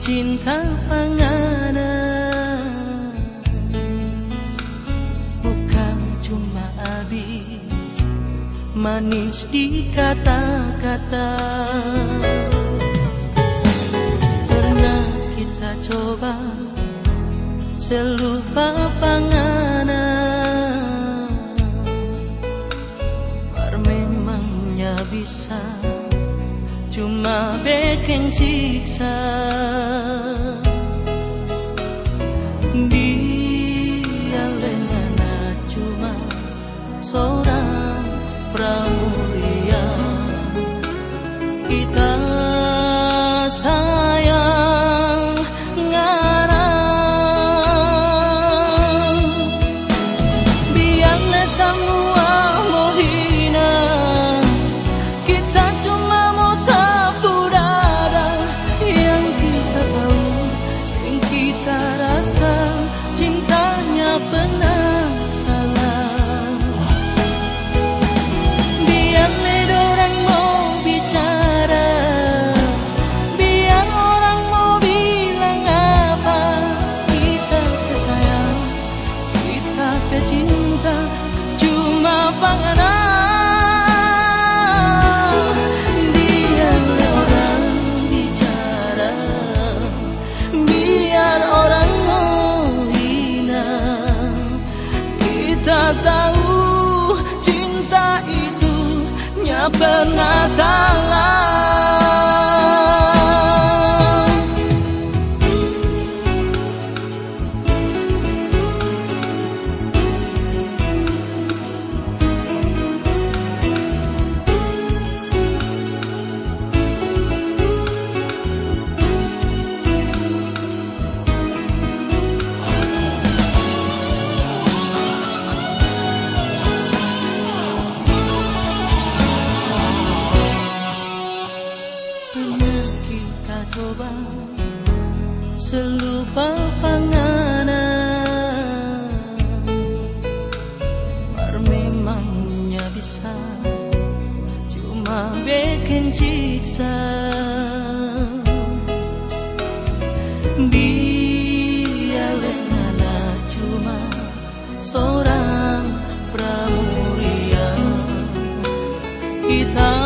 cinta panganan Bukan cuma habis Manis di kata-kata. Pernah kita coba Selupa panganan siksa Dia lengana cuma seorang pramuria Kita pernah salah coba Selupa panganan. Mar memangnya bisa Cuma bikin siksa. Dia lengana cuma Seorang pramuria. Kita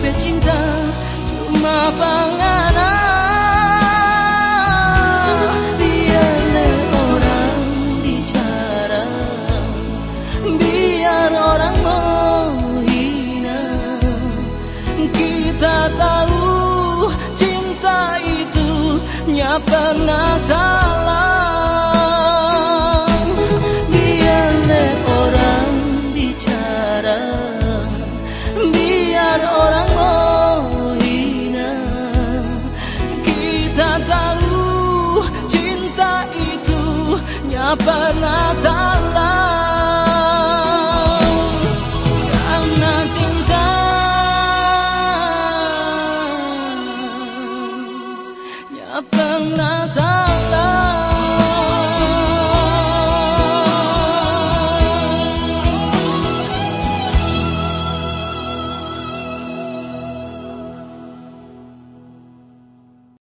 Pe cinta Cuma panganan Biarlah orang bicara Biar orang mau hina Kita tahu cinta itu Nya pernah salah Nya